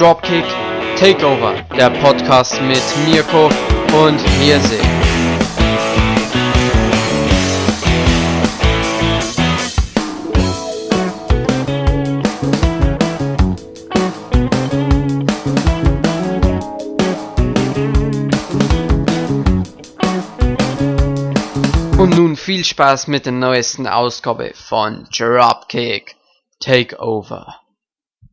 Dropkick Takeover, der Podcast mit Mirko und Mirse. Und nun viel Spaß mit der neuesten Ausgabe von Dropkick Takeover.